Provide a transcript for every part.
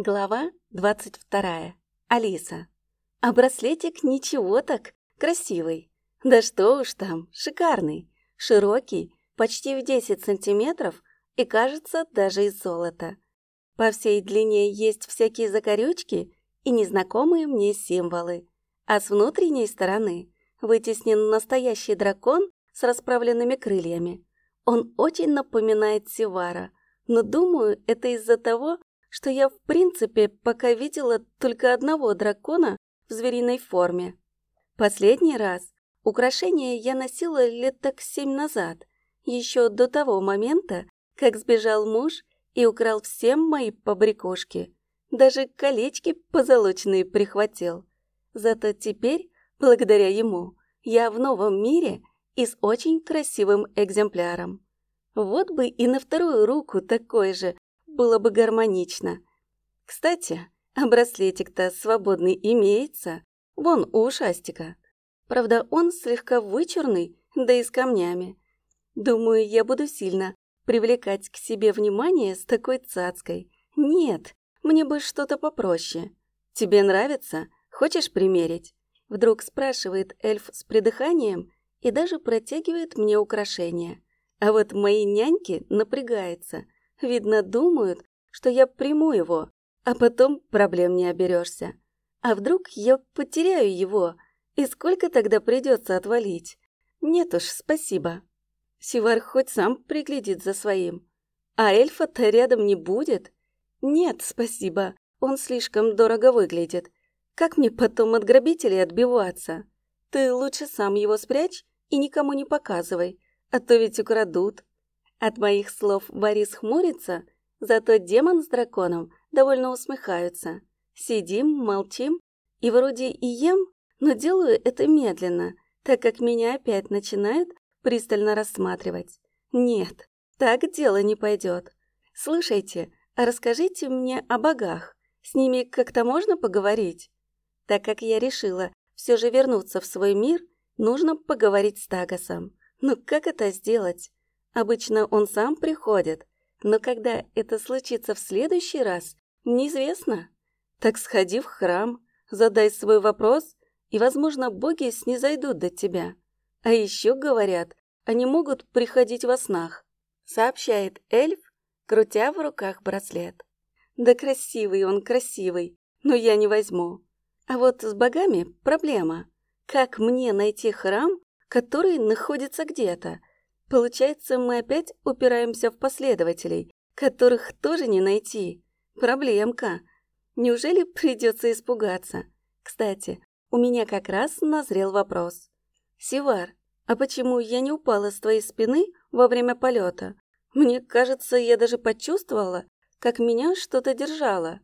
Глава 22. Алиса. А браслетик ничего так, красивый. Да что уж там, шикарный. Широкий, почти в 10 сантиметров и, кажется, даже из золота. По всей длине есть всякие закорючки и незнакомые мне символы. А с внутренней стороны вытеснен настоящий дракон с расправленными крыльями. Он очень напоминает Сивара, но думаю, это из-за того, что я в принципе пока видела только одного дракона в звериной форме. Последний раз украшение я носила лет так семь назад, еще до того момента, как сбежал муж и украл все мои побрякушки. Даже колечки позолоченные прихватил. Зато теперь, благодаря ему, я в новом мире и с очень красивым экземпляром. Вот бы и на вторую руку такой же, было бы гармонично. Кстати, а браслетик-то свободный имеется. Вон у ушастика. Правда, он слегка вычурный, да и с камнями. Думаю, я буду сильно привлекать к себе внимание с такой цацкой. Нет, мне бы что-то попроще. Тебе нравится? Хочешь примерить? Вдруг спрашивает эльф с придыханием и даже протягивает мне украшения. А вот мои няньки напрягаются – Видно, думают, что я приму его, а потом проблем не оберешься. А вдруг я потеряю его, и сколько тогда придется отвалить? Нет уж, спасибо. Сивар хоть сам приглядит за своим. А эльфа-то рядом не будет. Нет, спасибо, он слишком дорого выглядит. Как мне потом от грабителей отбиваться? Ты лучше сам его спрячь и никому не показывай, а то ведь украдут. От моих слов Борис хмурится, зато демон с драконом довольно усмехаются. Сидим, молчим, и вроде и ем, но делаю это медленно, так как меня опять начинают пристально рассматривать. Нет, так дело не пойдет. Слушайте, а расскажите мне о богах. С ними как-то можно поговорить? Так как я решила все же вернуться в свой мир, нужно поговорить с Тагосом. Но как это сделать? Обычно он сам приходит, но когда это случится в следующий раз, неизвестно. Так сходи в храм, задай свой вопрос, и, возможно, боги снизойдут до тебя. А еще, говорят, они могут приходить во снах, сообщает эльф, крутя в руках браслет. Да красивый он, красивый, но я не возьму. А вот с богами проблема. Как мне найти храм, который находится где-то, Получается, мы опять упираемся в последователей, которых тоже не найти. Проблемка. Неужели придется испугаться? Кстати, у меня как раз назрел вопрос. Сивар, а почему я не упала с твоей спины во время полета? Мне кажется, я даже почувствовала, как меня что-то держало.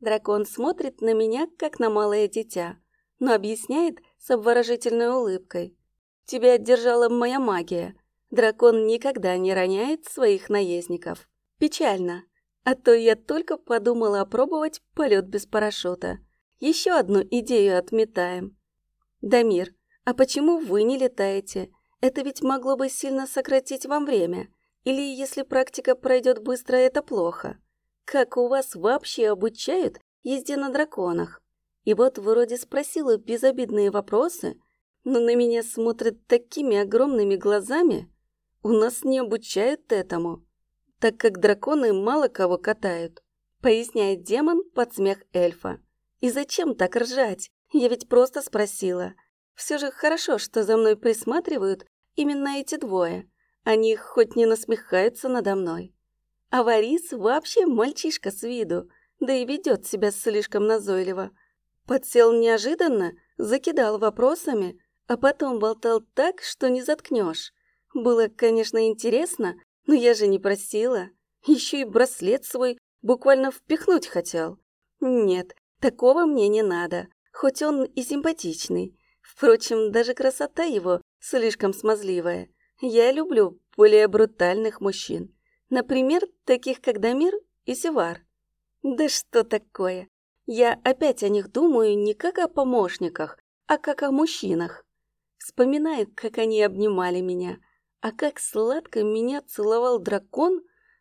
Дракон смотрит на меня, как на малое дитя, но объясняет с обворожительной улыбкой. Тебя держала моя магия, Дракон никогда не роняет своих наездников. Печально. А то я только подумала опробовать полет без парашюта. Еще одну идею отметаем. Дамир, а почему вы не летаете? Это ведь могло бы сильно сократить вам время. Или если практика пройдет быстро, это плохо. Как у вас вообще обучают езде на драконах? И вот вроде спросила безобидные вопросы, но на меня смотрят такими огромными глазами. У нас не обучают этому, так как драконы мало кого катают, поясняет демон под смех эльфа. И зачем так ржать? Я ведь просто спросила. Все же хорошо, что за мной присматривают именно эти двое. Они хоть не насмехаются надо мной. А Варис вообще мальчишка с виду, да и ведет себя слишком назойливо. Подсел неожиданно, закидал вопросами, а потом болтал так, что не заткнешь. Было, конечно, интересно, но я же не просила. Еще и браслет свой буквально впихнуть хотел. Нет, такого мне не надо, хоть он и симпатичный. Впрочем, даже красота его слишком смазливая. Я люблю более брутальных мужчин. Например, таких как Дамир и Севар. Да что такое? Я опять о них думаю не как о помощниках, а как о мужчинах. Вспоминаю, как они обнимали меня, а как сладко меня целовал дракон,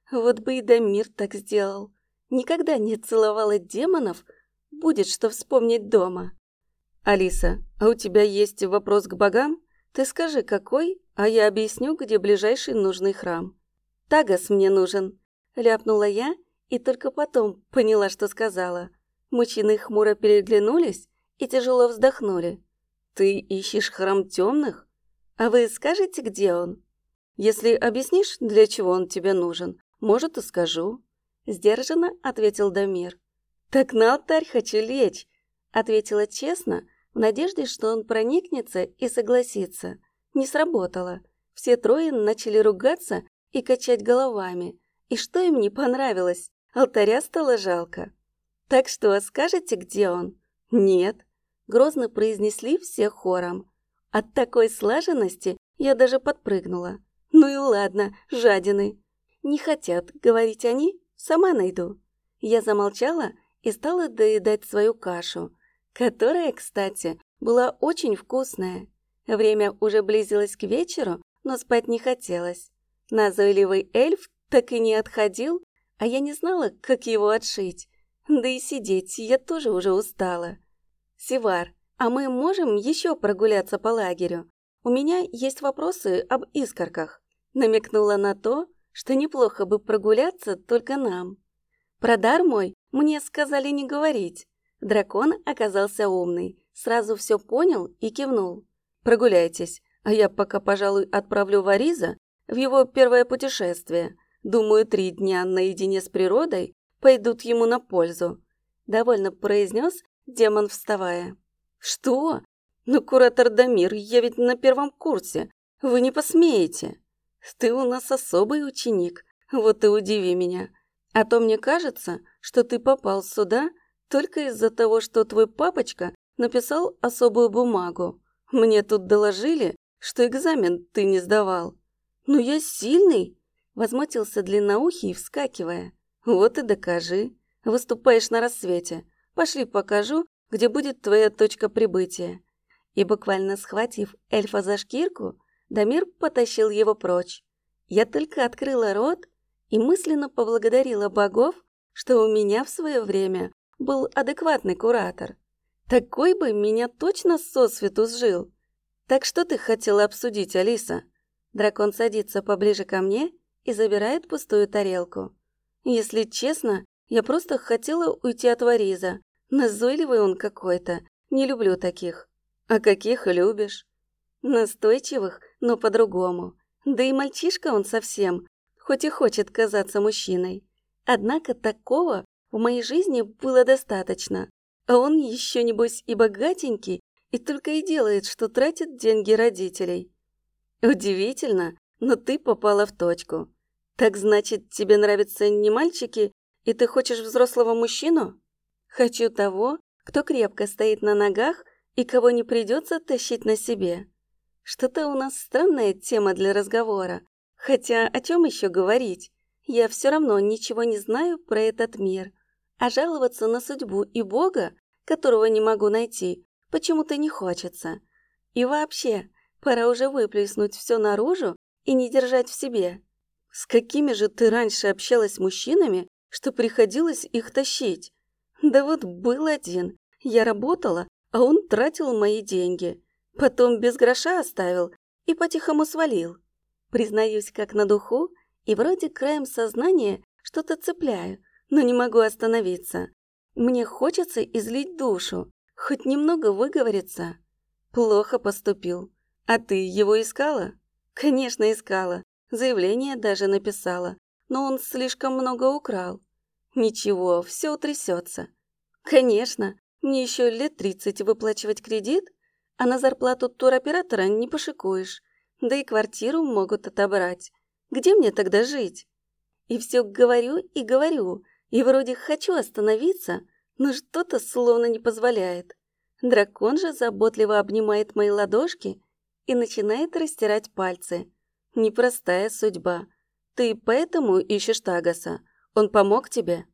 вот бы и Дамир так сделал. никогда не целовала демонов, будет что вспомнить дома. Алиса, а у тебя есть вопрос к богам? Ты скажи, какой, а я объясню, где ближайший нужный храм. Тагас мне нужен, ляпнула я и только потом поняла, что сказала. Мужчины хмуро переглянулись и тяжело вздохнули. Ты ищешь храм темных? А вы скажете, где он? Если объяснишь, для чего он тебе нужен, может, и скажу. Сдержанно ответил Дамир. Так на алтарь хочу лечь, ответила честно, в надежде, что он проникнется и согласится. Не сработало. Все трое начали ругаться и качать головами. И что им не понравилось? Алтаря стало жалко. «Так что, скажете, где он?» «Нет», — грозно произнесли все хором. От такой слаженности я даже подпрыгнула. «Ну и ладно, жадины». «Не хотят, говорить они, сама найду». Я замолчала и стала доедать свою кашу, которая, кстати, была очень вкусная. Время уже близилось к вечеру, но спать не хотелось. Назойливый эльф так и не отходил, а я не знала, как его отшить. Да и сидеть я тоже уже устала. Сивар, а мы можем еще прогуляться по лагерю? У меня есть вопросы об искорках. Намекнула на то, что неплохо бы прогуляться только нам. Про дар мой мне сказали не говорить. Дракон оказался умный, сразу все понял и кивнул. «Прогуляйтесь, а я пока, пожалуй, отправлю Вариза в его первое путешествие. Думаю, три дня наедине с природой пойдут ему на пользу», — довольно произнес демон, вставая. «Что? Ну, куратор Дамир, я ведь на первом курсе. Вы не посмеете. Ты у нас особый ученик, вот и удиви меня. А то мне кажется, что ты попал сюда только из-за того, что твой папочка написал особую бумагу. Мне тут доложили, что экзамен ты не сдавал. Ну я сильный, возмутился длинноухий, вскакивая. Вот и докажи. Выступаешь на рассвете. Пошли покажу, где будет твоя точка прибытия. И буквально схватив эльфа за шкирку, Дамир потащил его прочь. Я только открыла рот и мысленно поблагодарила богов, что у меня в свое время был адекватный куратор. Такой бы меня точно сосвету сжил. Так что ты хотела обсудить, Алиса? Дракон садится поближе ко мне и забирает пустую тарелку. Если честно, я просто хотела уйти от Вариза. Назойливый он какой-то. Не люблю таких. А каких любишь? Настойчивых, но по-другому. Да и мальчишка он совсем, хоть и хочет казаться мужчиной. Однако такого в моей жизни было достаточно, а он еще, небось, и богатенький, и только и делает, что тратит деньги родителей. Удивительно, но ты попала в точку. Так значит, тебе нравятся не мальчики, и ты хочешь взрослого мужчину? Хочу того, кто крепко стоит на ногах и кого не придется тащить на себе. Что-то у нас странная тема для разговора. Хотя о чем еще говорить? Я все равно ничего не знаю про этот мир. А жаловаться на судьбу и Бога, которого не могу найти, почему-то не хочется. И вообще, пора уже выплеснуть все наружу и не держать в себе. С какими же ты раньше общалась с мужчинами, что приходилось их тащить? Да вот был один. Я работала, а он тратил мои деньги. Потом без гроша оставил и по-тихому свалил. Признаюсь, как на духу, и вроде краем сознания что-то цепляю, но не могу остановиться. Мне хочется излить душу, хоть немного выговориться. Плохо поступил. А ты его искала? Конечно, искала. Заявление даже написала. Но он слишком много украл. Ничего, все утрясется. Конечно, мне еще лет тридцать выплачивать кредит, а на зарплату туроператора не пошикуешь. Да и квартиру могут отобрать. Где мне тогда жить? И все говорю и говорю, и вроде хочу остановиться, но что-то словно не позволяет. Дракон же заботливо обнимает мои ладошки и начинает растирать пальцы. Непростая судьба. Ты поэтому ищешь Тагаса? Он помог тебе?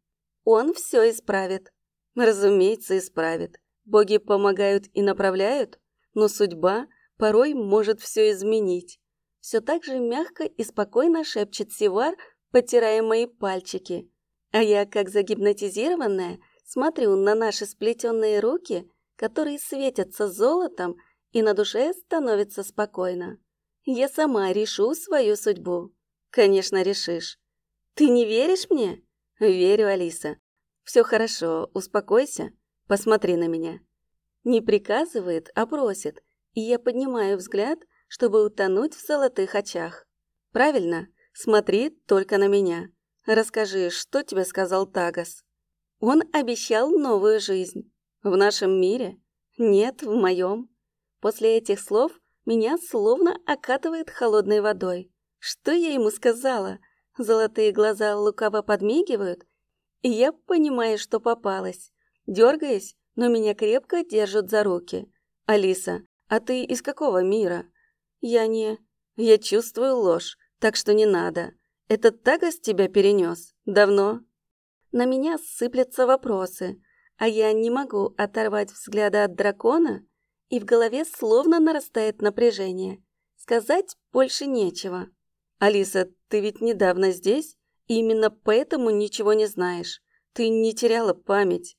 Он все исправит. Разумеется, исправит. Боги помогают и направляют, но судьба порой может все изменить. Все так же мягко и спокойно шепчет Сивар, потирая мои пальчики. А я, как загипнотизированная, смотрю на наши сплетенные руки, которые светятся золотом, и на душе становится спокойно. Я сама решу свою судьбу. Конечно, решишь. Ты не веришь мне? Верю, Алиса. Все хорошо, успокойся, посмотри на меня. Не приказывает, а просит, и я поднимаю взгляд, чтобы утонуть в золотых очах. Правильно, смотри только на меня. Расскажи, что тебе сказал Тагас? Он обещал новую жизнь. В нашем мире? Нет, в моем. После этих слов меня словно окатывает холодной водой. Что я ему сказала? Золотые глаза лукаво подмигивают, и я понимаю, что попалась. Дергаясь, но меня крепко держат за руки. «Алиса, а ты из какого мира?» «Я не...» «Я чувствую ложь, так что не надо. Этот Тагас тебя перенес? Давно?» На меня сыплятся вопросы, а я не могу оторвать взгляда от дракона, и в голове словно нарастает напряжение. Сказать больше нечего. «Алиса, ты ведь недавно здесь, и именно поэтому ничего не знаешь. Ты не теряла память».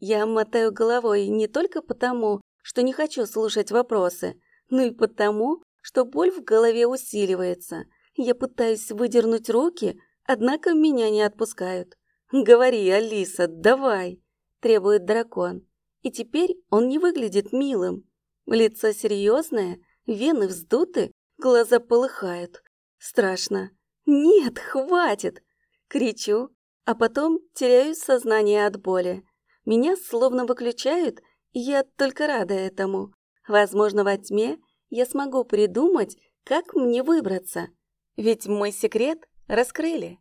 Я мотаю головой не только потому, что не хочу слушать вопросы, но и потому, что боль в голове усиливается. Я пытаюсь выдернуть руки, однако меня не отпускают. «Говори, Алиса, давай!» – требует дракон. И теперь он не выглядит милым. Лицо серьезное, вены вздуты, глаза полыхают. Страшно. «Нет, хватит!» Кричу, а потом теряю сознание от боли. Меня словно выключают, и я только рада этому. Возможно, во тьме я смогу придумать, как мне выбраться. Ведь мой секрет раскрыли.